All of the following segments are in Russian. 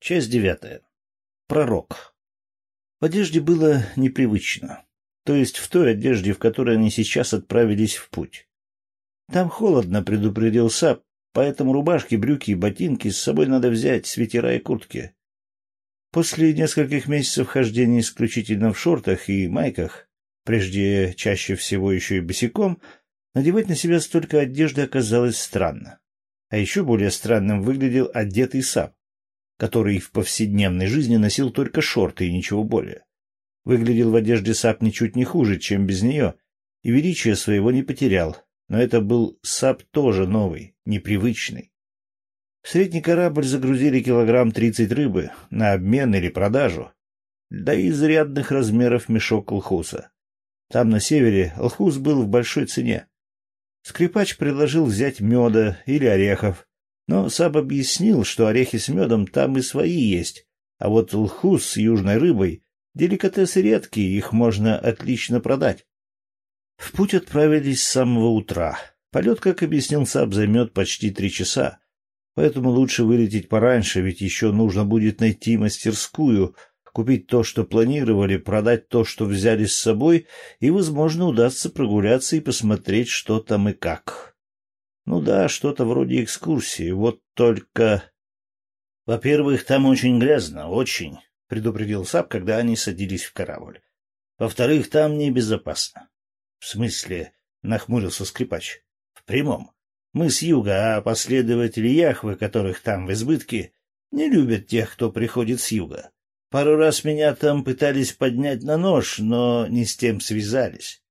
Часть девятая. Пророк. В одежде было непривычно. То есть в той одежде, в которой они сейчас отправились в путь. Там холодно, предупредил Сап, поэтому рубашки, брюки и ботинки с собой надо взять, свитера и куртки. После нескольких месяцев хождения исключительно в шортах и майках, прежде чаще всего еще и босиком, надевать на себя столько одежды оказалось странно. А еще более странным выглядел одетый Сап который в повседневной жизни носил только шорты и ничего более. Выглядел в одежде Сап ничуть не хуже, чем без нее, и величия своего не потерял, но это был Сап тоже новый, непривычный. В средний корабль загрузили килограмм тридцать рыбы на обмен или продажу, да и изрядных размеров мешок лхуса. Там, на севере, лхус был в большой цене. Скрипач предложил взять меда или орехов, но Саб объяснил, что орехи с медом там и свои есть, а вот лхус с южной рыбой — деликатесы редкие, их можно отлично продать. В путь отправились с самого утра. Полет, как объяснил Саб, займет почти три часа, поэтому лучше вылететь пораньше, ведь еще нужно будет найти мастерскую, купить то, что планировали, продать то, что взяли с собой, и, возможно, удастся прогуляться и посмотреть, что там и как. Ну да, что-то вроде экскурсии, вот только... Во-первых, там очень грязно, очень, — предупредил Сап, когда они садились в корабль. Во-вторых, там небезопасно. В смысле, — нахмурился скрипач. В прямом. Мы с юга, а последователи Яхвы, которых там в избытке, не любят тех, кто приходит с юга. Пару раз меня там пытались поднять на нож, но не с тем связались.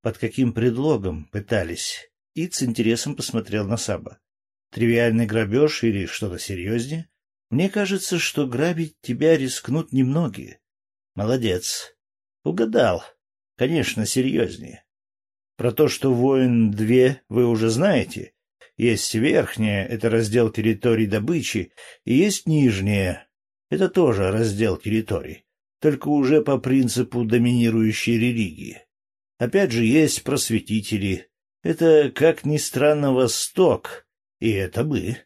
Под каким предлогом пытались? Ид с интересом посмотрел на Саба. «Тривиальный грабеж или что-то серьезнее? Мне кажется, что грабить тебя рискнут немногие». «Молодец. Угадал. Конечно, серьезнее. Про то, что воин-2 вы уже знаете. Есть верхняя — это раздел территорий добычи, и есть нижняя — это тоже раздел территорий, только уже по принципу доминирующей религии. Опять же, есть просветители, это, как ни странно, Восток, и это мы.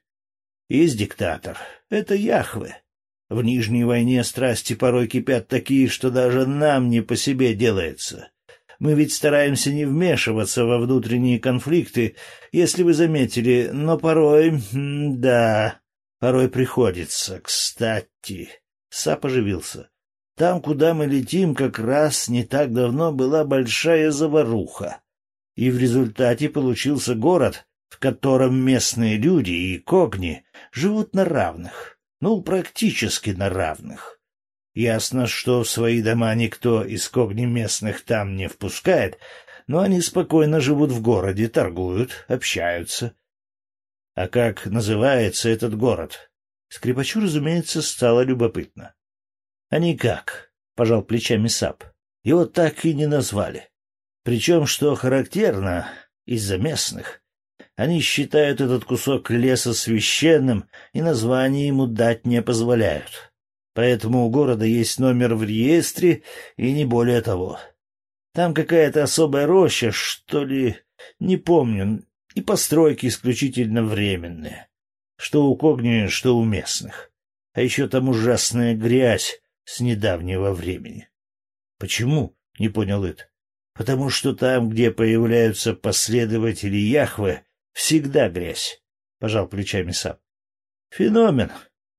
Есть диктатор, это Яхве. В Нижней войне страсти порой кипят такие, что даже нам не по себе делается. Мы ведь стараемся не вмешиваться во внутренние конфликты, если вы заметили, но порой... да, порой приходится. Кстати, Сап оживился. Там, куда мы летим, как раз не так давно была большая заваруха и в результате получился город, в котором местные люди и когни живут на равных, ну, практически на равных. Ясно, что в свои дома никто из когни местных там не впускает, но они спокойно живут в городе, торгуют, общаются. А как называется этот город? Скрипачу, разумеется, стало любопытно. — А никак, — пожал плечами Сап. — Его так и не назвали. Причем, что характерно, из-за местных. Они считают этот кусок леса священным и название ему дать не позволяют. Поэтому у города есть номер в реестре и не более того. Там какая-то особая роща, что ли, не помню, и постройки исключительно временные. Что у Когни, что у местных. А еще там ужасная грязь с недавнего времени. — Почему? — не понял Ит потому что там, где появляются последователи Яхвы, всегда грязь, — пожал плечами Сап. — Феномен.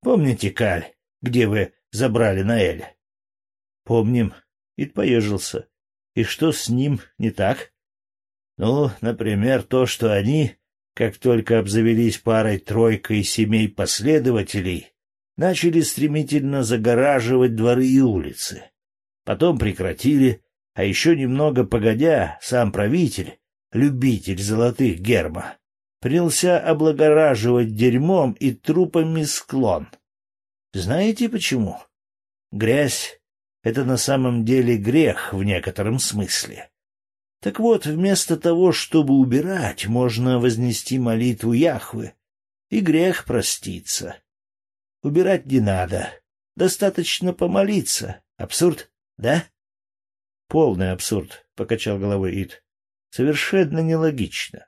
Помните, Каль, где вы забрали Наэля? — Помним. Ид поежился. И что с ним не так? — Ну, например, то, что они, как только обзавелись парой-тройкой семей последователей, начали стремительно загораживать дворы и улицы. Потом прекратили, а еще немного погодя, сам правитель, любитель золотых герма, принялся облагораживать дерьмом и трупами склон. Знаете почему? Грязь — это на самом деле грех в некотором смысле. Так вот, вместо того, чтобы убирать, можно вознести молитву Яхвы, и грех проститься. Убирать не надо, достаточно помолиться. Абсурд, да? Полный абсурд, — покачал головой Ид. Совершенно нелогично.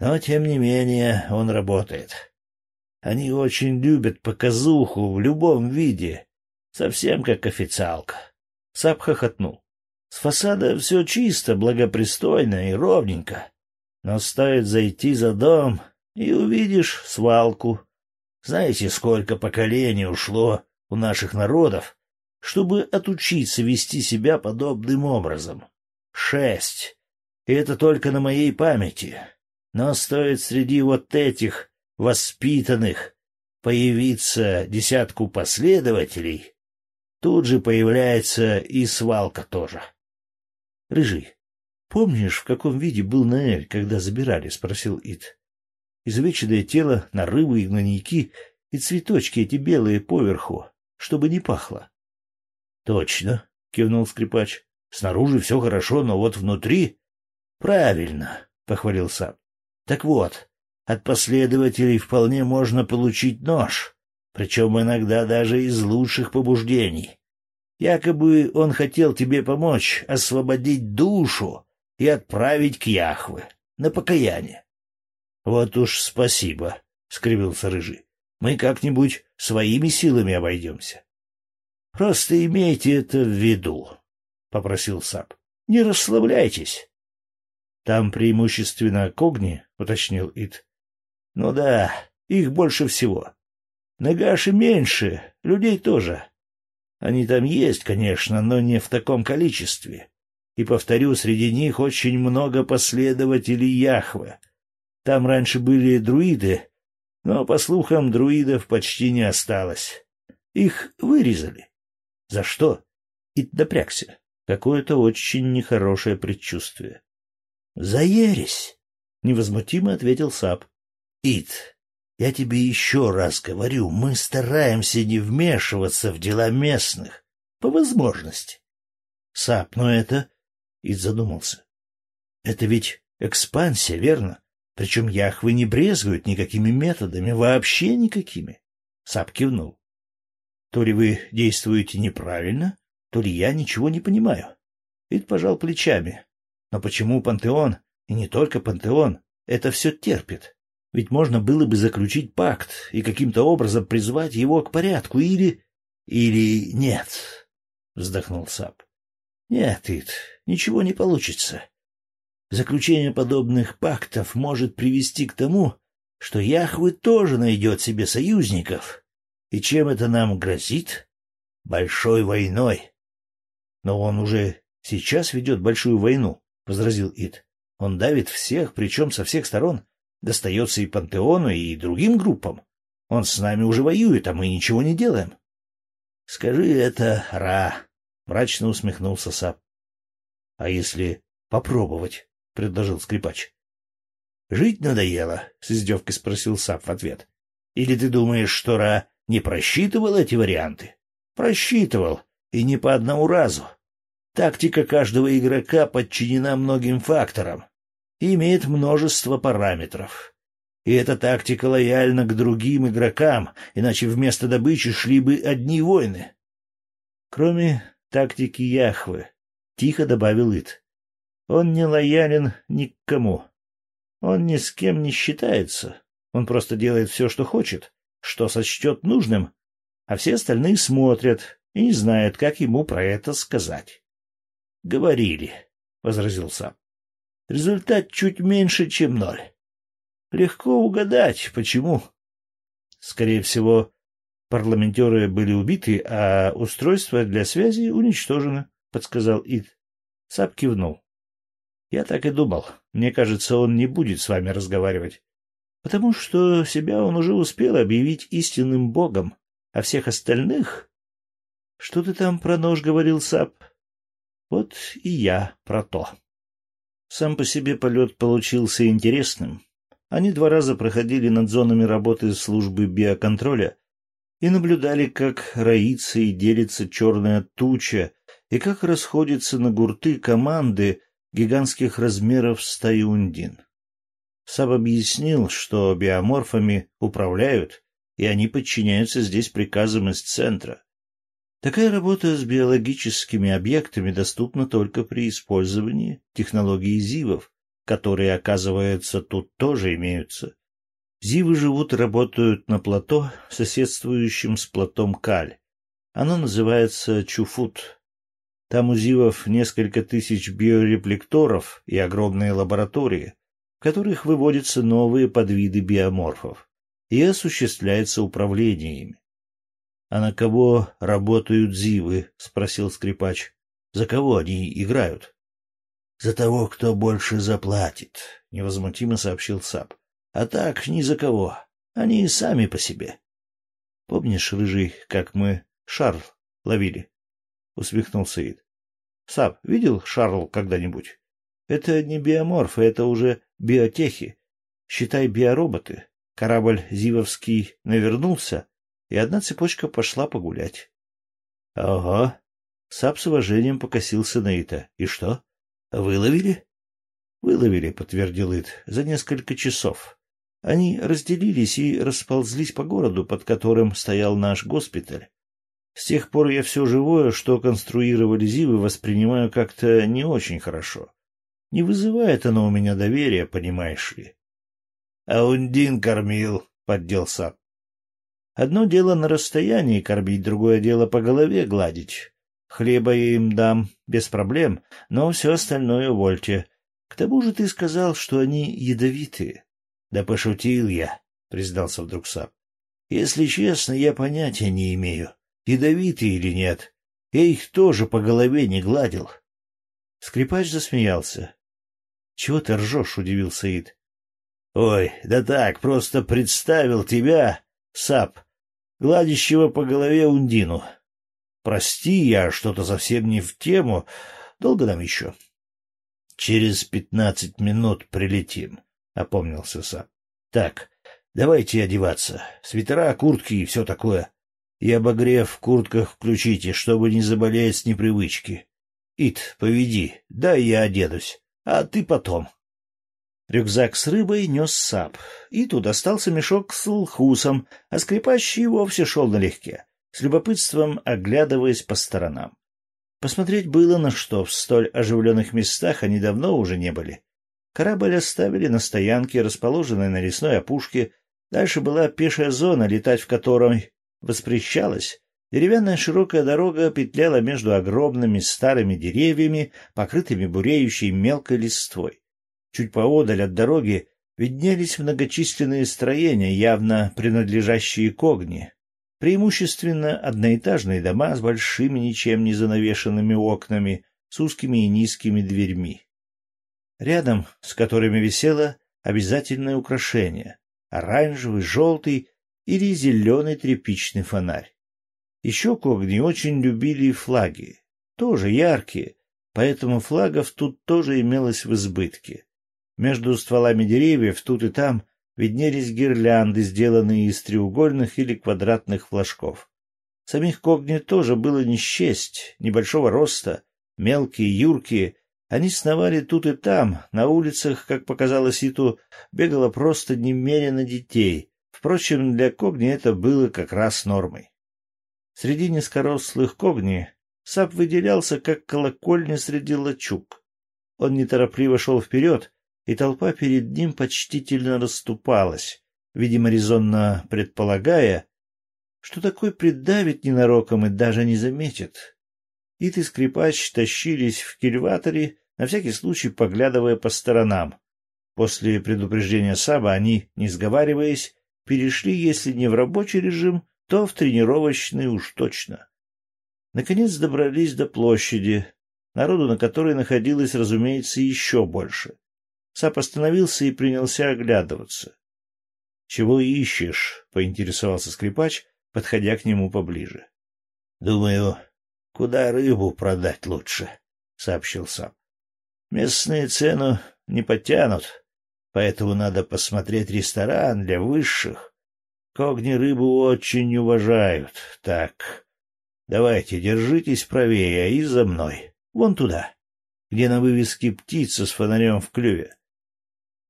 Но, тем не менее, он работает. Они очень любят показуху в любом виде. Совсем как официалка. Сап хохотнул. С фасада все чисто, благопристойно и ровненько. Но стоит зайти за дом, и увидишь свалку. Знаете, сколько поколений ушло у наших народов, чтобы отучиться вести себя подобным образом? Шесть. И это только на моей памяти. Но стоит среди вот этих воспитанных появиться десятку последователей, тут же появляется и свалка тоже. — Рыжий, помнишь, в каком виде был Наэль, когда забирали? — спросил Ит. — Изувеченное тело, нарывы и гнойники, и цветочки эти белые поверху, чтобы не пахло. — Точно, — кивнул скрипач. — Снаружи все хорошо, но вот внутри... — Правильно, — похвалил сам. — Так вот, от последователей вполне можно получить нож, причем иногда даже из лучших побуждений. Якобы он хотел тебе помочь освободить душу и отправить к Яхве на покаяние. — Вот уж спасибо, — скривился Рыжий. — Мы как-нибудь своими силами обойдемся. — Просто имейте это в виду, — попросил Сап. — Не расслабляйтесь. — Там преимущественно когни, — уточнил Ит. — Ну да, их больше всего. Нагаши меньше, людей тоже. Они там есть, конечно, но не в таком количестве. И, повторю, среди них очень много последователей Яхвы. Там раньше были друиды, но, по слухам, друидов почти не осталось. Их вырезали. За что? И напрягся. Какое-то очень нехорошее предчувствие. — За ересь! — невозмутимо ответил Сап. — Ит, я тебе еще раз говорю, мы стараемся не вмешиваться в дела местных, по возможности. Сап, но это... И задумался. Это ведь экспансия, верно? Причем яхвы не брезгуют никакими методами, вообще никакими. Сап кивнул. То ли вы действуете неправильно, то ли я ничего не понимаю. Ид пожал плечами. Но почему пантеон, и не только пантеон, это все терпит? Ведь можно было бы заключить пакт и каким-то образом призвать его к порядку, или... Или нет, — вздохнул Сап. Нет, Ит, ничего не получится. Заключение подобных пактов может привести к тому, что Яхвы тоже найдет себе союзников. И чем это нам грозит? Большой войной. Но он уже сейчас ведет большую войну, — возразил Ит. Он давит всех, причем со всех сторон. Достается и Пантеону, и другим группам. Он с нами уже воюет, а мы ничего не делаем. — Скажи это, Ра, — мрачно усмехнулся Сап. — А если попробовать? — предложил скрипач. — Жить надоело? — с издевкой спросил Сап в ответ. — Или ты думаешь, что Ра не просчитывал эти варианты? — Просчитывал, и не по одному разу. Тактика каждого игрока подчинена многим факторам, и имеет множество параметров. И эта тактика лояльна к другим игрокам, иначе вместо добычи шли бы одни войны. Кроме тактики Яхвы, тихо добавил Ит. Он не лоялен ни к кому. Он ни с кем не считается. Он просто делает все, что хочет, что сочтет нужным, а все остальные смотрят и не знают, как ему про это сказать. — Говорили, — возразил сам. Результат чуть меньше, чем ноль. Легко угадать, почему. Скорее всего, парламентеры были убиты, а устройство для связи уничтожено, — подсказал Ид. Сап кивнул. — Я так и думал. Мне кажется, он не будет с вами разговаривать. Потому что себя он уже успел объявить истинным богом, а всех остальных... Что ты там про нож говорил, Сап? Вот и я про то. Сам по себе полет получился интересным. Они два раза проходили над зонами работы службы биоконтроля и наблюдали, как роится и делится черная туча, и как расходятся на гурты команды гигантских размеров стаи ундин. Саб объяснил, что биоморфами управляют, и они подчиняются здесь приказам из центра. Такая работа с биологическими объектами доступна только при использовании технологий ЗИВов, которые, оказывается, тут тоже имеются. Зивы живут и работают на плато, соседствующем с платом Каль. Оно называется Чуфут. Там у зивов несколько тысяч биорефлекторов и огромные лаборатории, в которых выводятся новые подвиды биоморфов и осуществляется управление ими. — А на кого работают зивы? — спросил скрипач. — За кого они играют? — За того, кто больше заплатит, — невозмутимо сообщил Сап. — А так ни за кого. Они сами по себе. — Помнишь, Рыжий, как мы Шарл ловили? — усмехнулся Ид. — Сап, видел Шарл когда-нибудь? Это не биоморфы, это уже биотехи. Считай биороботы. Корабль Зивовский навернулся, и одна цепочка пошла погулять. — Ага. Сап с уважением покосился на Ита. — И что? Выловили? Выловили, подтвердил Ит, за несколько часов. Они разделились и расползлись по городу, под которым стоял наш госпиталь. С тех пор я все живое, что конструировали Зивы, воспринимаю как-то не очень хорошо. Не вызывает оно у меня доверия, понимаешь ли. — А Ундин кормил, — поддел Сап. Одно дело на расстоянии кормить, другое дело по голове гладить. Хлеба я им дам, без проблем, но все остальное увольте. К тому же ты сказал, что они ядовитые. — Да пошутил я, — признался вдруг Сап. — Если честно, я понятия не имею, ядовитые или нет. Я их тоже по голове не гладил. Скрипач засмеялся. — Чего ты ржешь? — удивился Ид. — Ой, да так, просто представил тебя, Сап, гладящего по голове Ундину. Прости, я что-то совсем не в тему. Долго нам еще? — Через пятнадцать минут прилетим, — опомнился сам. — Так, давайте одеваться. Свитера, куртки и все такое. И обогрев в куртках включите, чтобы не заболеть с непривычки. Ит, поведи, дай я оденусь, а ты потом. Рюкзак с рыбой нес сап, и тут остался мешок с лхусом, а скрипач и вовсе шел налегке с любопытством оглядываясь по сторонам. Посмотреть было на что, в столь оживленных местах они давно уже не были. Корабль оставили на стоянке, расположенной на лесной опушке. Дальше была пешая зона, летать в которой воспрещалось. Деревянная широкая дорога петляла между огромными старыми деревьями, покрытыми буреющей мелкой листвой. Чуть поодаль от дороги виднелись многочисленные строения, явно принадлежащие Когни, Преимущественно одноэтажные дома с большими ничем не занавешенными окнами, с узкими и низкими дверьми. Рядом с которыми висело обязательное украшение — оранжевый, желтый или зеленый тряпичный фонарь. Еще когни очень любили флаги, тоже яркие, поэтому флагов тут тоже имелось в избытке. Между стволами деревьев тут и там виднелись гирлянды, сделанные из треугольных или квадратных флажков. Самих когни тоже было не счесть, небольшого роста, мелкие, юркие. Они сновали тут и там, на улицах, как показалось Иту, бегало просто немерено детей. Впрочем, для когни это было как раз нормой. Среди низкорослых когни Сап выделялся, как колокольня среди лачуг. Он неторопливо шел вперед, и толпа перед ним почтительно расступалась, видимо, резонно предполагая, что такой придавит ненароком и даже не заметит. Ит и скрипач тащились в кильваторе, на всякий случай поглядывая по сторонам. После предупреждения Саба они, не сговариваясь, перешли, если не в рабочий режим, то в тренировочный уж точно. Наконец добрались до площади, народу на которой находилось, разумеется, еще больше. Сап остановился и принялся оглядываться. — Чего ищешь? — поинтересовался скрипач, подходя к нему поближе. — Думаю, куда рыбу продать лучше, — сообщил Сап. — Местные цену не потянут, поэтому надо посмотреть ресторан для высших. Когни рыбу очень уважают. Так, давайте, держитесь правее и за мной. Вон туда, где на вывеске птица с фонарем в клюве.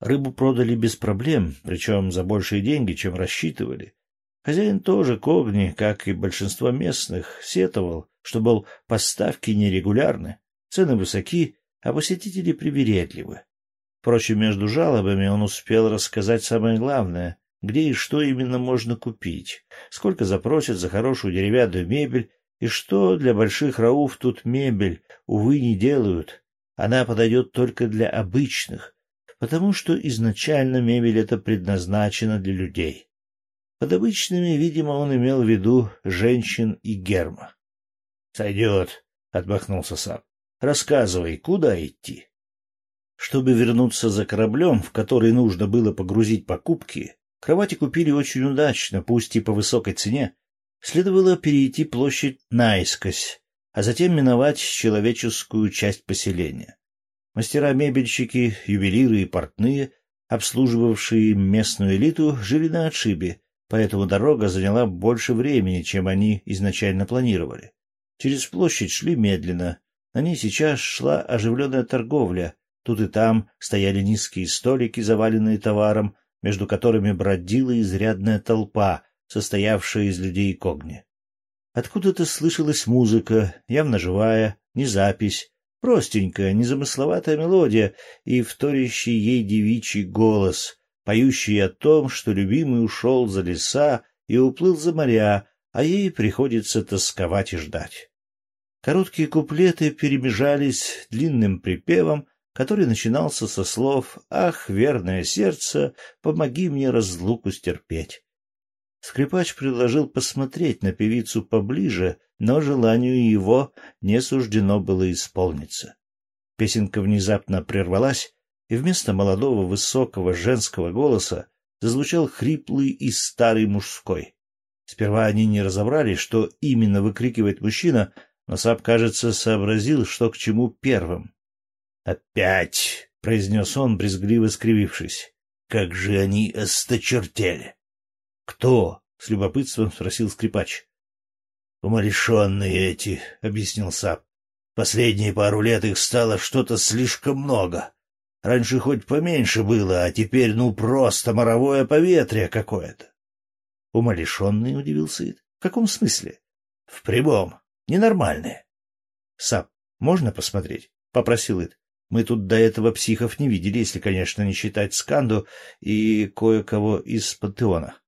Рыбу продали без проблем, причем за большие деньги, чем рассчитывали. Хозяин тоже Когни, как и большинство местных, сетовал, что, мол, поставки нерегулярны, цены высоки, а посетители привередливы. Впрочем, между жалобами он успел рассказать самое главное. Где и что именно можно купить, сколько запросят за хорошую деревянную мебель, и что для больших рауф тут мебель, увы, не делают. Она подойдет только для обычных, потому что изначально мебель эта предназначена для людей. Под обычными, видимо, он имел в виду женщин и герма. — Сойдет, — отмахнулся сам. — Рассказывай, куда идти? Чтобы вернуться за кораблем, в который нужно было погрузить покупки, кровати купили очень удачно, пусть и по высокой цене, следовало перейти площадь наискось, а затем миновать человеческую часть поселения. Мастера-мебельщики, ювелиры и портные, обслуживавшие местную элиту, жили на отшибе, поэтому дорога заняла больше времени, чем они изначально планировали. Через площадь шли медленно. На ней сейчас шла оживленная торговля. Тут и там стояли низкие столики, заваленные товаром, между которыми бродила изрядная толпа, состоявшая из людей когни. Откуда-то слышалась музыка, явно живая, не запись, простенькая, незамысловатая мелодия и вторящий ей девичий голос, поющий о том, что любимый ушел за леса и уплыл за моря, а ей приходится тосковать и ждать. Короткие куплеты перемежались длинным припевом, который начинался со слов «Ах, верное сердце, помоги мне разлуку стерпеть». Скрипач предложил посмотреть на певицу поближе, но желанию его не суждено было исполниться. Песенка внезапно прервалась, и вместо молодого высокого женского голоса зазвучал хриплый и старый мужской. Сперва они не разобрали, что именно выкрикивает мужчина, но Сап, кажется, сообразил, что к чему первым. «Опять!» — произнес он, брезгливо скривившись. «Как же они осточертели!» «Кто?» — с любопытством спросил скрипач. «Умалишенные эти», — объяснил Сап. «Последние пару лет их стало что-то слишком много. Раньше хоть поменьше было, а теперь ну просто моровое поветрие какое-то». «Умалишенные?» — удивился Ид. «В каком смысле?» «В прямом. Ненормальные». «Сап, можно посмотреть?» — попросил Ид. Мы тут до этого психов не видели, если, конечно, не считать Сканду и кое-кого из пантеона.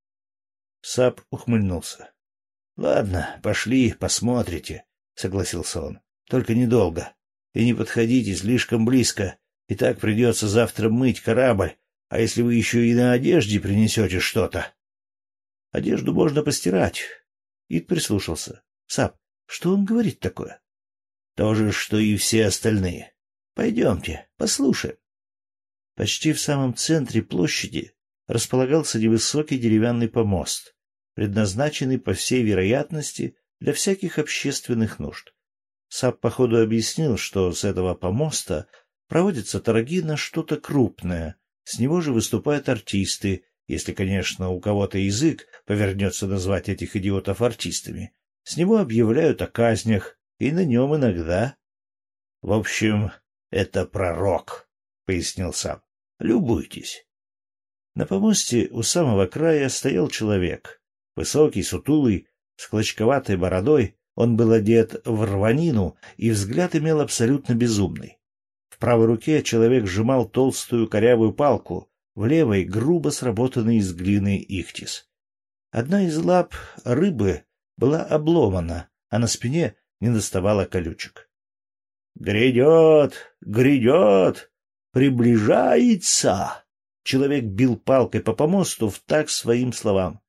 Сап ухмыльнулся. — Ладно, пошли, посмотрите, — согласился он. — Только недолго. И не подходите слишком близко. И так придется завтра мыть корабль, а если вы еще и на одежде принесете что-то? — Одежду можно постирать. Ид прислушался. — Сап, что он говорит такое? — То же, что и все остальные. Пойдемте, послушаем. Почти в самом центре площади располагался невысокий деревянный помост, предназначенный, по всей вероятности, для всяких общественных нужд. Сап походу объяснил, что с этого помоста проводятся торги на что-то крупное, с него же выступают артисты, если, конечно, у кого-то язык повернется назвать этих идиотов артистами. С него объявляют о казнях, и на нем иногда... В общем, это пророк, — пояснил сам. — Любуйтесь. На помосте у самого края стоял человек. Высокий, сутулый, с клочковатой бородой, он был одет в рванину, и взгляд имел абсолютно безумный. В правой руке человек сжимал толстую корявую палку, в левой — грубо сработанный из глины ихтис. Одна из лап рыбы была обломана, а на спине не доставало колючек. «Грядет, грядет, приближается!» Человек бил палкой по помосту в так своим словам.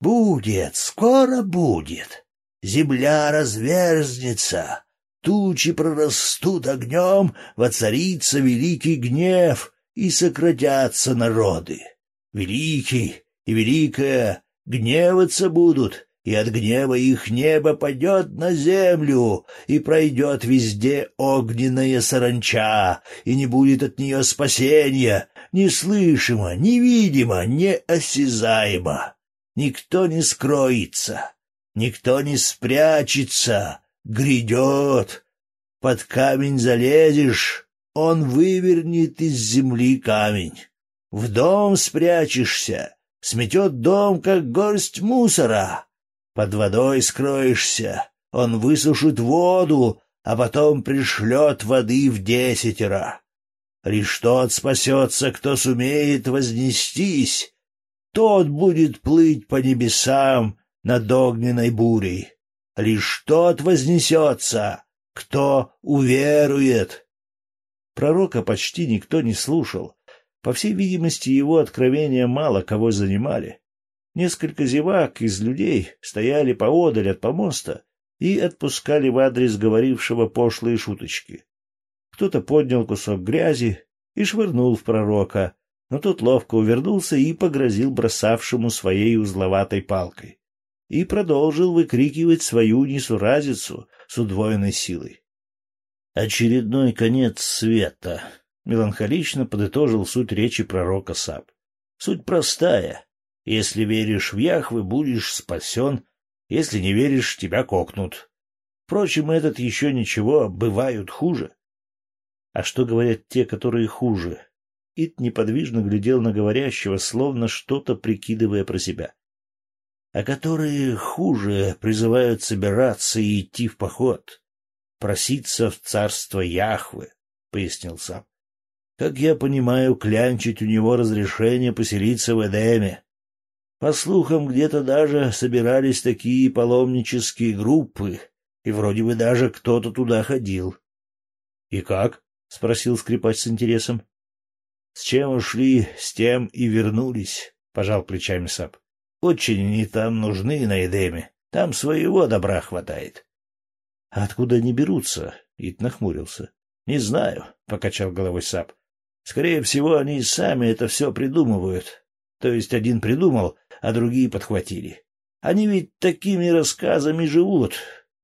«Будет, скоро будет. Земля разверзнется, тучи прорастут огнем, воцарится великий гнев, и сократятся народы. Великий и великая гневаться будут, и от гнева их небо падет на землю, и пройдет везде огненная саранча, и не будет от нее спасения, неслышимо, невидимо, неосязаемо. Никто не скроется, никто не спрячется, грядет. Под камень залезешь, он вывернет из земли камень. В дом спрячешься, сметет дом, как горсть мусора под водой скроешься, он высушит воду, а потом пришлет воды в десятеро. Лишь тот спасется, кто сумеет вознестись. тот будет плыть по небесам над огненной бурей. Лишь тот вознесется, кто уверует. Пророка почти никто не слушал. По всей видимости, его откровения мало кого занимали. Несколько зевак из людей стояли поодаль от помоста и отпускали в адрес говорившего пошлые шуточки. Кто-то поднял кусок грязи и швырнул в пророка, но тот ловко увернулся и погрозил бросавшему своей узловатой палкой. И продолжил выкрикивать свою несуразицу с удвоенной силой. «Очередной конец света», — меланхолично подытожил суть речи пророка Саб. «Суть простая. Если веришь в Яхвы, будешь спасен. Если не веришь, тебя кокнут. Впрочем, этот еще ничего, бывают хуже. А что говорят те, которые хуже? Ит неподвижно глядел на говорящего, словно что-то прикидывая про себя. А которые хуже призывают собираться и идти в поход, проситься в царство Яхвы, — пояснил сам. Как я понимаю, клянчить у него разрешение поселиться в Эдеме. По слухам, где-то даже собирались такие паломнические группы, и вроде бы даже кто-то туда ходил. — И как? — спросил скрипач с интересом. — С чем ушли, с тем и вернулись, — пожал плечами Сап. — Очень они там нужны на Эдеме. Там своего добра хватает. — А откуда они берутся? — Ит нахмурился. — Не знаю, — покачал головой Сап. — Скорее всего, они сами это все придумывают. То есть один придумал, а другие подхватили. Они ведь такими рассказами живут.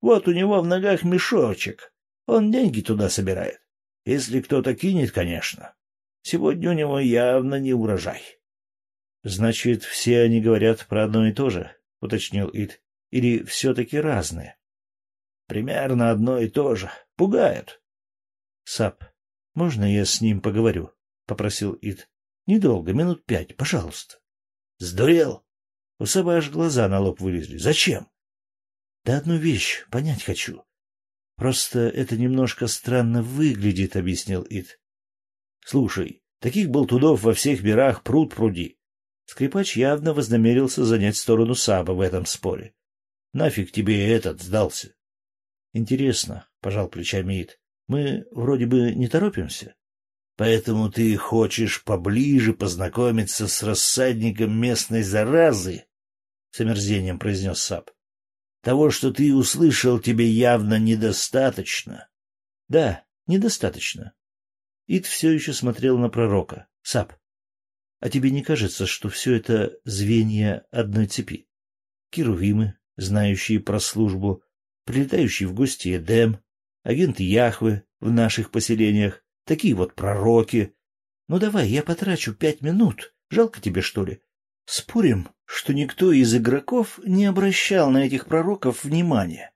Вот у него в ногах мешочек. Он деньги туда собирает. Если кто-то кинет, конечно. Сегодня у него явно не урожай. — Значит, все они говорят про одно и то же? — уточнил Ид. — Или все-таки разные? — Примерно одно и то же. Пугают. — Сап, можно я с ним поговорю? — попросил Ид. — Недолго, минут пять, пожалуйста. — Сдурел? У Саба аж глаза на лоб вылезли. — Зачем? — Да одну вещь понять хочу. Просто это немножко странно выглядит, — объяснил Ид. — Слушай, таких болтунов во всех мирах пруд пруди. Скрипач явно вознамерился занять сторону Саба в этом споре. — Нафиг тебе этот сдался? — Интересно, — пожал плечами Ид. — Мы вроде бы не торопимся. — Поэтому ты хочешь поближе познакомиться с рассадником местной заразы? — с омерзением произнес Саб. Того, что ты услышал, тебе явно недостаточно. — Да, недостаточно. Ид все еще смотрел на пророка. — Сап, а тебе не кажется, что все это звенья одной цепи? Кирувимы, знающие про службу, прилетающие в гости Эдем, агенты Яхвы в наших поселениях, такие вот пророки. Ну давай, я потрачу пять минут. Жалко тебе, что ли? Спорим, что никто из игроков не обращал на этих пророков внимания.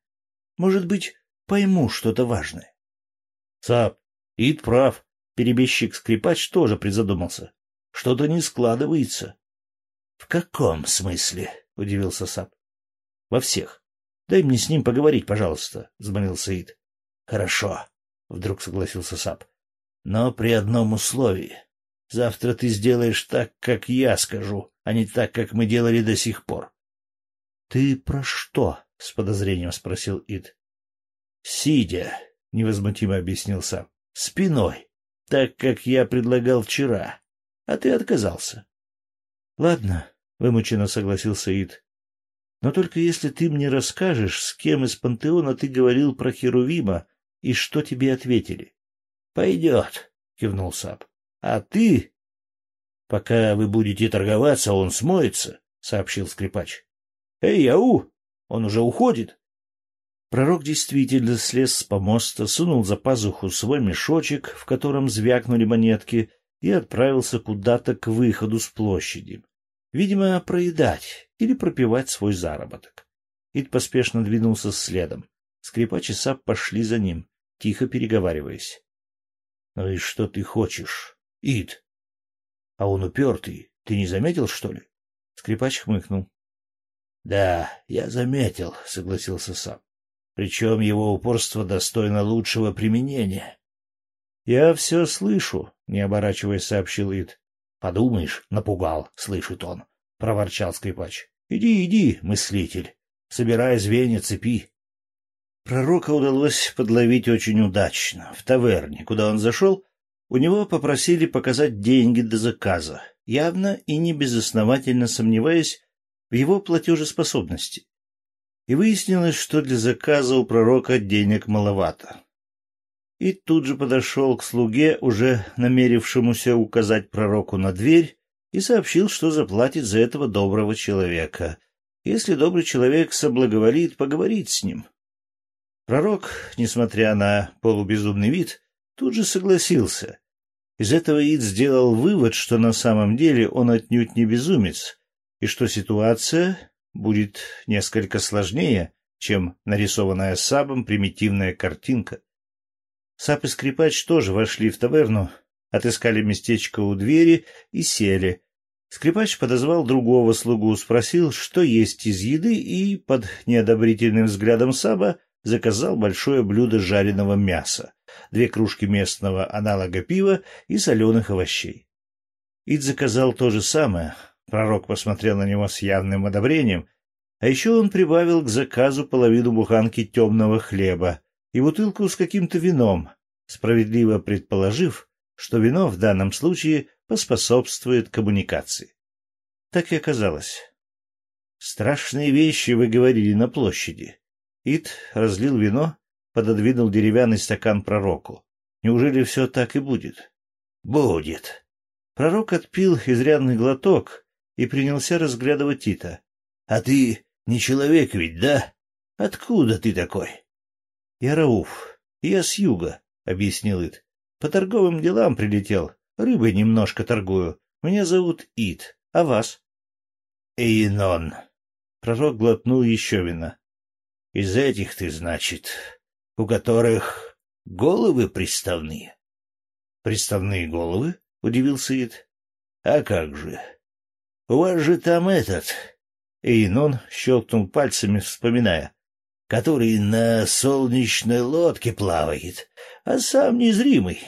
Может быть, пойму что-то важное. — Сап, Ид прав. Перебежчик-скрипач тоже призадумался. Что-то не складывается. — В каком смысле? — удивился Сап. — Во всех. Дай мне с ним поговорить, пожалуйста, — взмолился Ид. — Хорошо, — вдруг согласился Сап. — Но при одном условии. Завтра ты сделаешь так, как я скажу, а не так, как мы делали до сих пор. — Ты про что? — с подозрением спросил Ид. — Сидя, — невозмутимо объяснил сам, — спиной, так, как я предлагал вчера, а ты отказался. — Ладно, — вымученно согласился Ид. — Но только если ты мне расскажешь, с кем из пантеона ты говорил про Херувима и что тебе ответили. — Пойдет, — кивнул Сап. — А ты — Пока вы будете торговаться, он смоется, — сообщил скрипач. — Эй, ау! Он уже уходит. Пророк действительно слез с помоста, сунул за пазуху свой мешочек, в котором звякнули монетки, и отправился куда-то к выходу с площади. Видимо, проедать или пропивать свой заработок. Ид поспешно двинулся следом. Скрипач и Сап пошли за ним, тихо переговариваясь. — Ну и что ты хочешь, Ид? А он упертый. Ты не заметил, что ли? Скрипач хмыкнул. — Да, я заметил, — согласился сам. Причем его упорство достойно лучшего применения. — Я все слышу, — не оборачиваясь, сообщил Ид. — Подумаешь, напугал, — слышит он. — проворчал скрипач. — Иди, иди, мыслитель, собирай звенья цепи. Пророка удалось подловить очень удачно. В таверне, куда он зашел, у него попросили показать деньги до заказа, явно и не безосновательно сомневаясь в его платежеспособности. И выяснилось, что для заказа у пророка денег маловато. И тут же подошел к слуге, уже намерившемуся указать пророку на дверь, и сообщил, что заплатит за этого доброго человека, если добрый человек соблаговолит поговорить с ним. Пророк, несмотря на полубезумный вид, тут же согласился. Из этого Ид сделал вывод, что на самом деле он отнюдь не безумец, и что ситуация будет несколько сложнее, чем нарисованная Сабом примитивная картинка. Сап и скрипач тоже вошли в таверну, отыскали местечко у двери и сели, Скрипач подозвал другого слугу, спросил, что есть из еды, и под неодобрительным взглядом Саба заказал большое блюдо жареного мяса, две кружки местного аналога пива и соленых овощей. Ид заказал то же самое. Пророк посмотрел на него с явным одобрением, а еще он прибавил к заказу половину буханки темного хлеба и бутылку с каким-то вином, справедливо предположив, что вино в данном случае поспособствует коммуникации. Так и оказалось. Страшные вещи вы говорили на площади. Ит разлил вино, пододвинул деревянный стакан пророку. Неужели все так и будет? Будет. Пророк отпил изрядный глоток и принялся разглядывать Ита. — А ты не человек ведь, да? Откуда ты такой? — Я Рауф. Я с юга, — объяснил Ит. — По торговым делам прилетел. Рыбой немножко торгую. Меня зовут Ид. А вас? Эйнон. Пророк глотнул еще вина. Из этих ты, значит, у которых головы приставные? Приставные головы? Удивился Ид. А как же? У вас же там этот... Эйнон щелкнул пальцами, вспоминая который на солнечной лодке плавает, а сам незримый.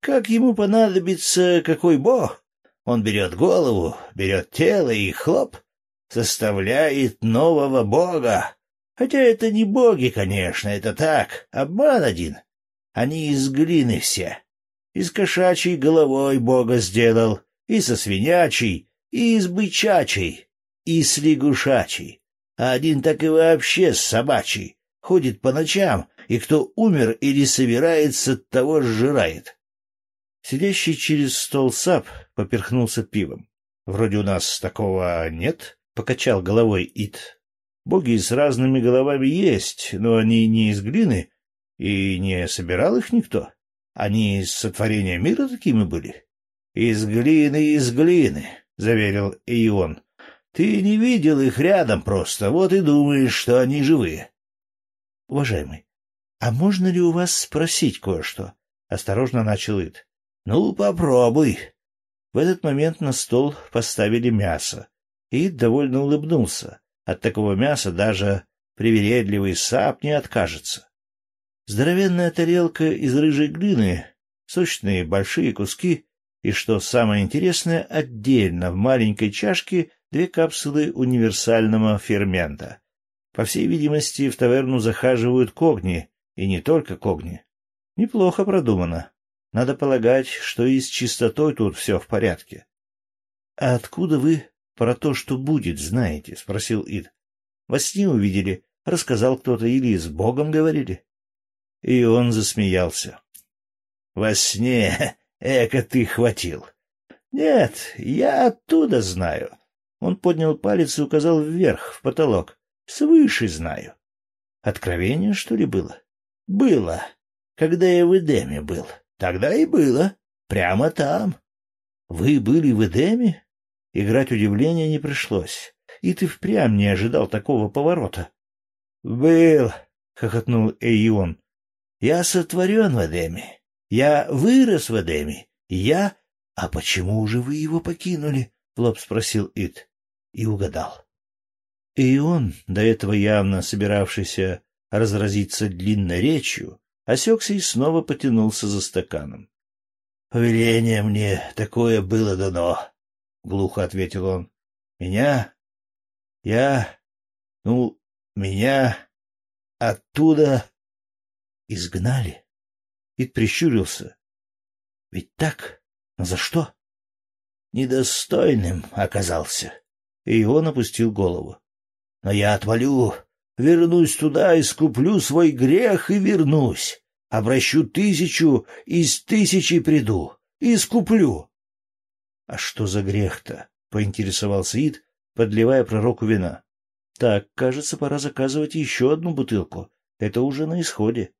Как ему понадобится какой бог, он берет голову, берет тело и хлоп, составляет нового бога. Хотя это не боги, конечно, это так, обман один. Они из глины все. Из кошачьей головой бога сделал, и со свинячей, и из бычачей, и с лягушачей. А один так и вообще с собачьей. Ходит по ночам, и кто умер или собирается, того сжирает. Сидящий через стол сап поперхнулся пивом. — Вроде у нас такого нет, — покачал головой Ит. — Боги с разными головами есть, но они не из глины, и не собирал их никто. Они из сотворения мира такими были. — Из глины, из глины, — заверил Ион. — Ты не видел их рядом просто, вот и думаешь, что они живые. — Уважаемый, а можно ли у вас спросить кое-что? — осторожно начал Ит. «Ну, попробуй». В этот момент на стол поставили мясо, и довольно улыбнулся. От такого мяса даже привередливый сап не откажется. Здоровенная тарелка из рыжей глины, сочные большие куски, и, что самое интересное, отдельно в маленькой чашке две капсулы универсального фермента. По всей видимости, в таверну захаживают когни, и не только когни. Неплохо продумано. Надо полагать, что и с чистотой тут все в порядке. — А откуда вы про то, что будет, знаете? — спросил Ид. — Во сне увидели, рассказал кто-то или с Богом говорили? И он засмеялся. — Во сне, эко ты хватил. — Нет, я оттуда знаю. Он поднял палец и указал вверх, в потолок. — Свыше знаю. — Откровение, что ли, было? — Было, когда я в Эдеме был. — Тогда и было. Прямо там. Вы были в Эдеме? Играть удивления не пришлось. И ты впрямь не ожидал такого поворота. — Был, — хохотнул Эйон. — Я сотворен в Эдеме. Я вырос в Эдеме. Я... — А почему же вы его покинули? — в лоб спросил Ит. И угадал. Эйон, до этого явно собиравшийся разразиться длинной речью, осекся и снова потянулся за стаканом. — Повеление мне такое было дано, — глухо ответил он. Меня? Я... Ну, меня оттуда изгнали. Ид прищурился. Ведь так? За что? Недостойным оказался. И он опустил голову. Но я отвалю, вернусь туда, искуплю свой грех и вернусь. Обращу тысячу, из тысячи приду, искуплю. — А что за грех-то? — поинтересовался Ид, подливая пророку вина. — Так, кажется, пора заказывать еще одну бутылку. Это уже на исходе.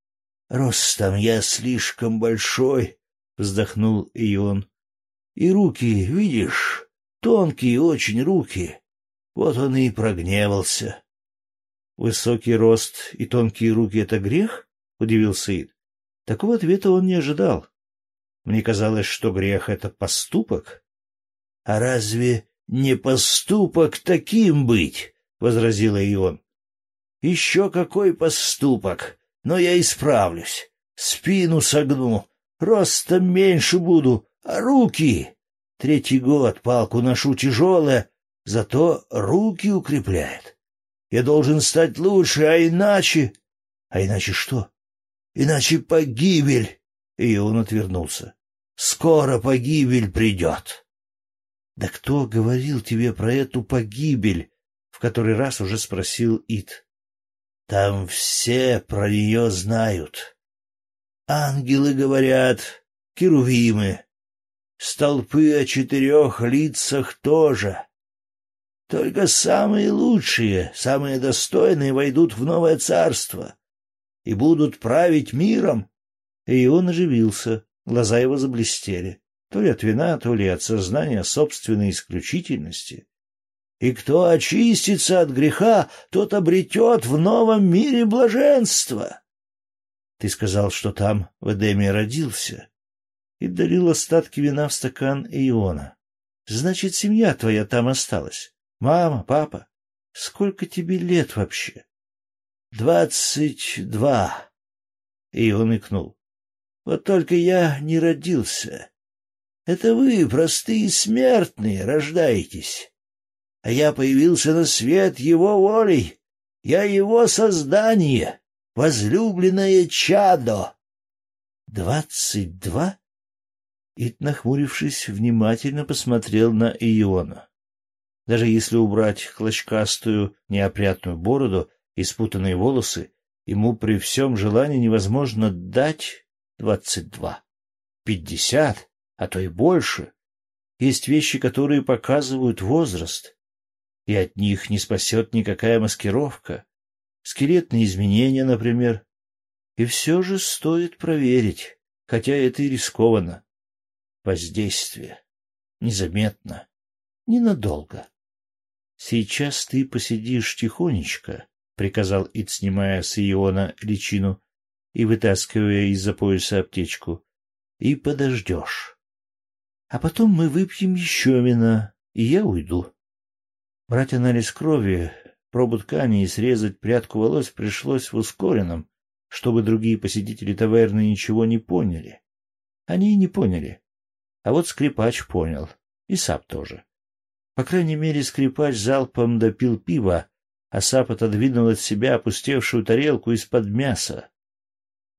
— Ростом я слишком большой, — вздохнул Ион. — И руки, видишь, тонкие очень руки. Вот он и прогневался. — Высокий рост и тонкие руки — это грех? — удивился Ид. Такого ответа он не ожидал. Мне казалось, что грех — это поступок. — А разве не поступок таким быть? — возразила Ион. — Еще какой поступок! Но я исправлюсь. Спину согну, ростом меньше буду, а руки... Третий год палку ношу тяжелая, зато руки укрепляет. Я должен стать лучше, а иначе... А иначе что? Иначе погибель. И он отвернулся. Скоро погибель придет. Да кто говорил тебе про эту погибель? В который раз уже спросил Ит. Там все про нее знают. Ангелы говорят, керувимы. Столпы о четырех лицах тоже. Только самые лучшие, самые достойные войдут в новое царство и будут править миром. И он оживился, глаза его заблестели, то ли от вина, то ли от сознания собственной исключительности. И кто очистится от греха, тот обретет в новом мире блаженство. Ты сказал, что там в Эдеме родился, и долил остатки вина в стакан Иона. Значит, семья твоя там осталась. Мама, папа. Сколько тебе лет вообще? Двадцать два. И он икнул. Вот только я не родился. Это вы, простые смертные, рождаетесь. А я появился на свет его волей. Я его создание, возлюбленное чадо. Двадцать два? Ит, нахмурившись, внимательно посмотрел на Иона. Даже если убрать клочкастую неопрятную бороду и спутанные волосы, ему при всем желании невозможно дать двадцать два. Пятьдесят, а то и больше. Есть вещи, которые показывают возраст, и от них не спасет никакая маскировка. Скелетные изменения, например. И все же стоит проверить, хотя это и рискованно. Воздействие. Незаметно. Ненадолго. Сейчас ты посидишь тихонечко, — приказал Ид, снимая с Иона личину и вытаскивая из-за пояса аптечку, — и подождешь. А потом мы выпьем еще вина, и я уйду. Брать анализ крови, пробу ткани и срезать прядку волос пришлось в ускоренном, чтобы другие посетители таверны ничего не поняли. Они и не поняли. А вот скрипач понял. И Сап тоже. По крайней мере, скрипач залпом допил пива, а Сап отодвинул от себя опустевшую тарелку из-под мяса.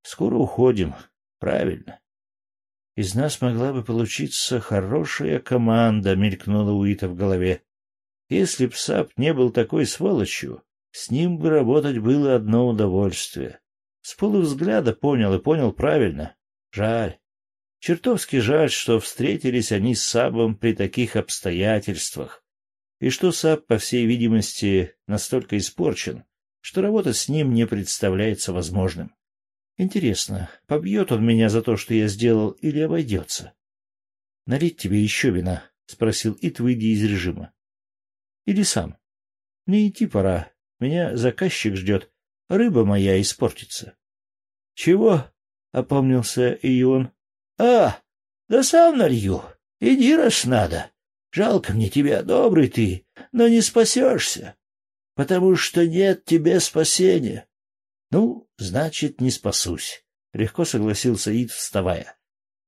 Скоро уходим. Правильно. Из нас могла бы получиться хорошая команда, мелькнула у Ита в голове. Если б Сап не был такой сволочью, с ним бы работать было одно удовольствие. С полувзгляда понял и понял правильно. Жаль. Чертовски жаль, что встретились они с Сабом при таких обстоятельствах и что Саб, по всей видимости, настолько испорчен, что работать с ним не представляется возможным. Интересно, побьет он меня за то, что я сделал, или обойдется? — Налить тебе еще вина? — спросил Ит, выйдя из режима. — Или сам? Мне идти пора. Меня заказчик ждет. Рыба моя испортится. — Чего? — опомнился и он. — А, да сам налью. Иди, раз надо. Жалко мне тебя, добрый ты, но не спасешься, потому что нет тебе спасения. Ну, значит, не спасусь, — легко согласился Ид, вставая.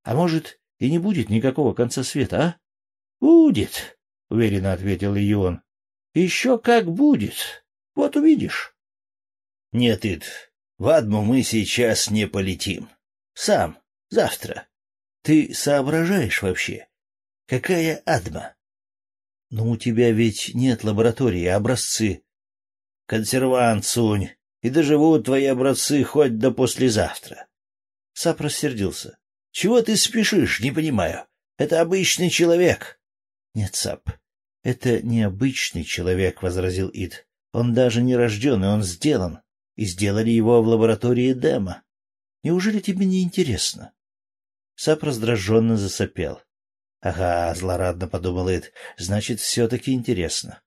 А может, и не будет никакого конца света, а? Будет. — уверенно ответил Ион. — Еще как будет. Вот увидишь. — Нет, Ид, в Адму мы сейчас не полетим. Сам, завтра. Ты соображаешь вообще? Какая Адма? — Но у тебя ведь нет лаборатории, а образцы. — Консервант, Сунь, и доживут твои образцы хоть до послезавтра. Сап рассердился. — Чего ты спешишь, не понимаю. Это обычный человек. — Нет, Сап, это не обычный человек, — возразил Ид. — Он даже не рожденный, он сделан. И сделали его в лаборатории Дема. Неужели тебе не интересно? Сап раздраженно засопел. — Ага, — злорадно подумал Ид, — значит, все-таки интересно.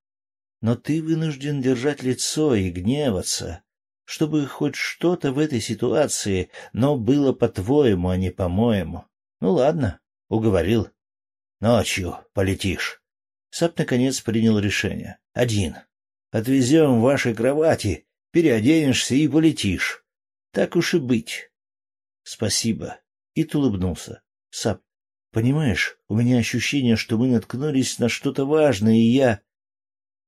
Но ты вынужден держать лицо и гневаться, чтобы хоть что-то в этой ситуации, но было по-твоему, а не по-моему. Ну ладно, уговорил. Ночью полетишь. Сап наконец принял решение. Один. Отвезем ваши кровати, переоденешься и полетишь. Так уж и быть. Спасибо. Ит улыбнулся. Сап, понимаешь, у меня ощущение, что мы наткнулись на что-то важное, и я...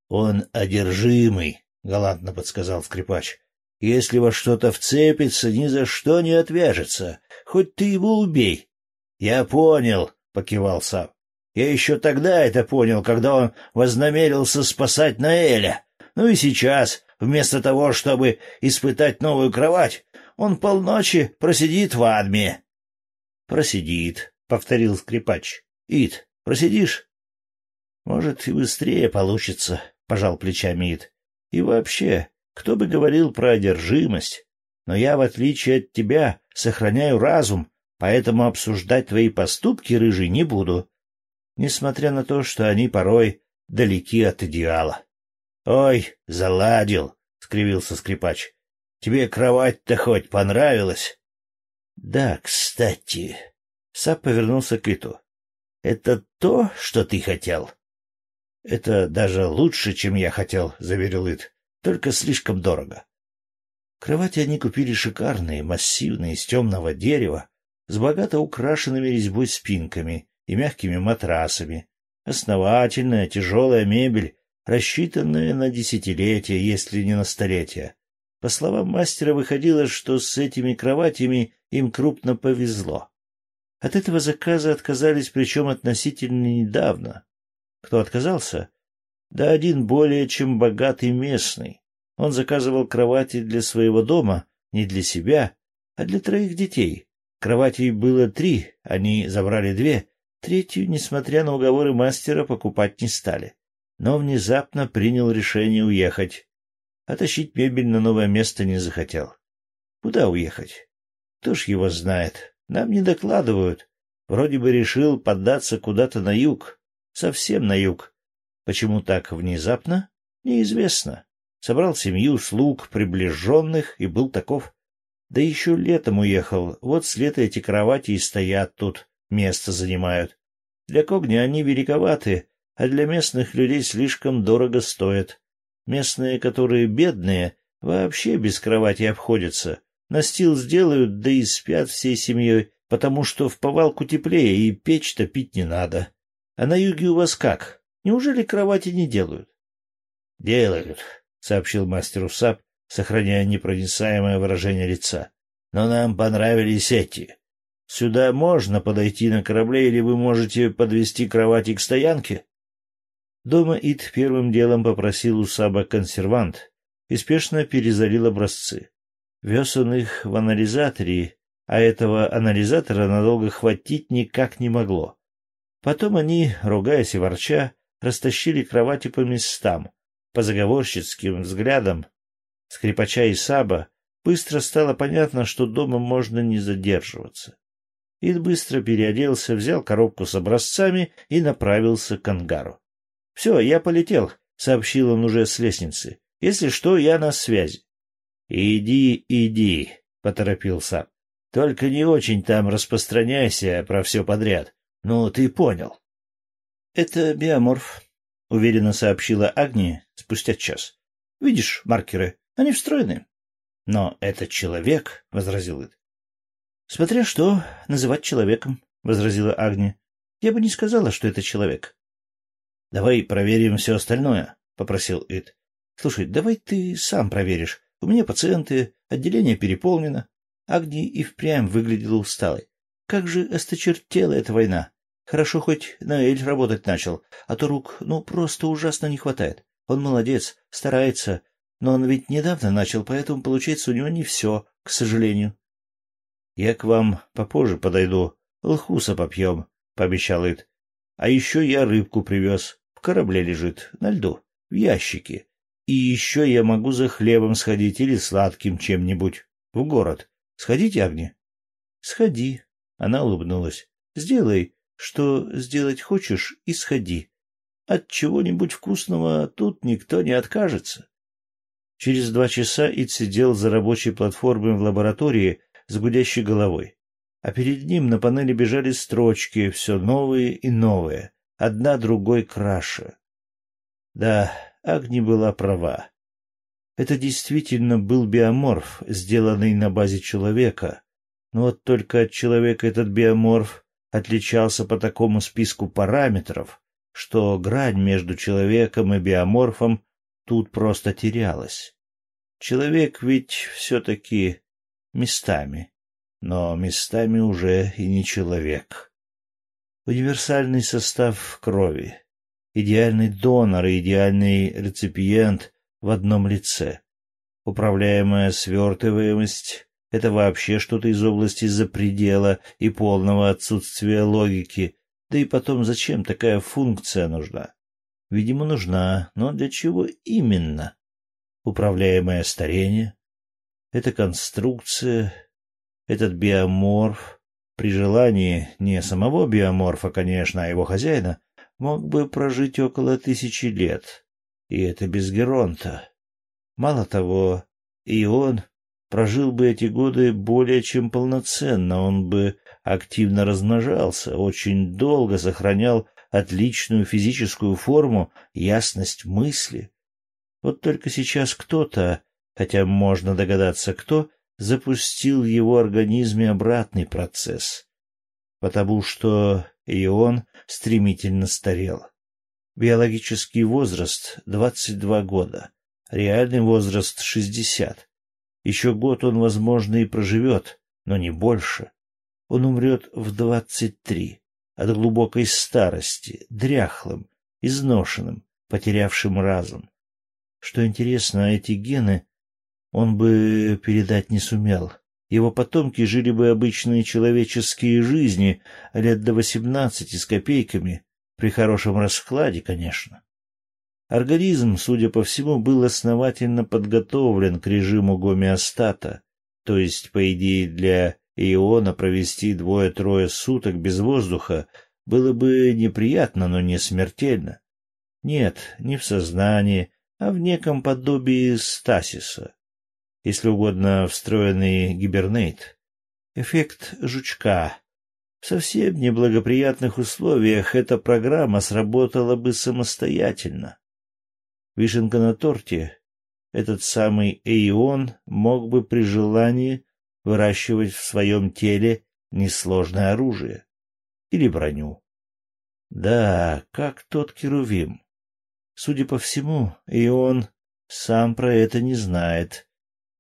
Он одержимый, — галантно подсказал скрипач. Если во что-то вцепится, ни за что не отвяжется. Хоть ты его убей. — Я понял, — покивал Сав. — Я еще тогда это понял, когда он вознамерился спасать Наэля. Ну и сейчас, вместо того, чтобы испытать новую кровать, он полночи просидит в адме. — Просидит, — повторил скрипач. — Ид, просидишь? — Может, и быстрее получится, — пожал плечами Ид. — И вообще, кто бы говорил про одержимость? Но я, в отличие от тебя, сохраняю разум, поэтому обсуждать твои поступки, рыжий, не буду. Несмотря на то, что они порой далеки от идеала. — Ой, заладил, — скривился скрипач. — Тебе кровать-то хоть понравилась? — Да, кстати. Сап повернулся к Иту. — Это то, что ты хотел? — Это даже лучше, чем я хотел, — заверил Ит только слишком дорого. Кровати они купили шикарные, массивные, из темного дерева, с богато украшенными резьбой спинками и мягкими матрасами. Основательная, тяжелая мебель, рассчитанная на десятилетия, если не на столетия. По словам мастера, выходило, что с этими кроватями им крупно повезло. От этого заказа отказались, причем относительно недавно. Кто отказался? Да один более чем богатый местный. Он заказывал кровати для своего дома, не для себя, а для троих детей. Кроватей было три, они забрали две, третью, несмотря на уговоры мастера, покупать не стали. Но внезапно принял решение уехать. А тащить мебель на новое место не захотел. Куда уехать? Кто ж его знает? Нам не докладывают. Вроде бы решил поддаться куда-то на юг. Совсем на юг Почему так внезапно? Неизвестно. Собрал семью, слуг, приближенных и был таков. Да еще летом уехал. Вот с лета эти кровати и стоят тут, место занимают. Для когня они великоваты, а для местных людей слишком дорого стоят. Местные, которые бедные, вообще без кровати обходятся. Настил сделают, да и спят всей семьей, потому что в повалку теплее и печь топить не надо. А на юге у вас как? Неужели кровати не делают? — Делают, — сообщил мастеру Саб, сохраняя непроницаемое выражение лица. — Но нам понравились эти. Сюда можно подойти на корабле, или вы можете подвести кровати к стоянке? Дома Ит первым делом попросил у Саба консервант и спешно перезалил образцы. Вез он их в анализаторе, а этого анализатора надолго хватить никак не могло. Потом они, ругаясь и ворча, растащили кровати по местам. По заговорщицким взглядам скрипача и саба быстро стало понятно, что дома можно не задерживаться. Ид быстро переоделся, взял коробку с образцами и направился к ангару. — Все, я полетел, — сообщил он уже с лестницы. — Если что, я на связи. — Иди, иди, — поторопил Саб. — Только не очень там распространяйся про все подряд. Ну, ты понял. — Это биоморф, — уверенно сообщила Агния спустя час. — Видишь маркеры? Они встроены. — Но это человек, — возразил Ид. — Смотря что называть человеком, — возразила Агния. — Я бы не сказала, что это человек. Давай проверим все остальное, — попросил Ид. — Слушай, давай ты сам проверишь. У меня пациенты, отделение переполнено. Агни и впрямь выглядела усталой. Как же осточертела эта война. Хорошо хоть Наэль работать начал, а то рук, ну, просто ужасно не хватает. Он молодец, старается, но он ведь недавно начал, поэтому получается у него не все, к сожалению. — Я к вам попозже подойду, лхуса попьем, — пообещал Ид. — А еще я рыбку привез. В корабле лежит, на льду, в ящике. И еще я могу за хлебом сходить или сладким чем-нибудь. В город. Сходите, Агни? — Сходи. Она улыбнулась. — Сделай, что сделать хочешь, и сходи. От чего-нибудь вкусного тут никто не откажется. Через два часа Ид сидел за рабочей платформой в лаборатории с гудящей головой. А перед ним на панели бежали строчки, все новые и новые, одна другой краше. Да, Агни была права. Это действительно был биоморф, сделанный на базе человека. Но вот только от человека этот биоморф отличался по такому списку параметров, что грань между человеком и биоморфом тут просто терялась. Человек ведь все-таки местами, но местами уже и не человек. Универсальный состав крови, идеальный донор и идеальный реципиент в одном лице, управляемая свертываемость — это вообще что-то из области запредела и полного отсутствия логики, да и потом зачем такая функция нужна? Видимо, нужна, но для чего именно? Управляемое старение? Это конструкция, этот биоморф, при желании не самого биоморфа, конечно, а его хозяина, мог бы прожить около тысячи лет. И это без Геронта. Мало того, и он прожил бы эти годы более чем полноценно, он бы активно размножался, очень долго сохранял отличную физическую форму, ясность мысли. Вот только сейчас кто-то, хотя можно догадаться кто, запустил в его организме обратный процесс, потому что и он стремительно старел. Биологический возраст — 22 года, реальный возраст — 60. Еще год он, возможно, и проживет, но не больше. Он умрет в 23 от глубокой старости, дряхлым, изношенным, потерявшим разум. Что интересно, эти гены он бы передать не сумел. Его потомки жили бы обычные человеческие жизни лет до восемнадцати с копейками, при хорошем раскладе, конечно. Организм, судя по всему, был основательно подготовлен к режиму гомеостата, то есть, по идее, для Иона провести двое-трое суток без воздуха было бы неприятно, но не смертельно. Нет, не в сознании, а в неком подобии стасиса если угодно, встроенный гибернейт. Эффект жучка. В совсем неблагоприятных условиях эта программа сработала бы самостоятельно. Вишенка на торте. Этот самый Эйон мог бы при желании выращивать в своем теле несложное оружие или броню. Да, как тот Керувим. Судя по всему, и он сам про это не знает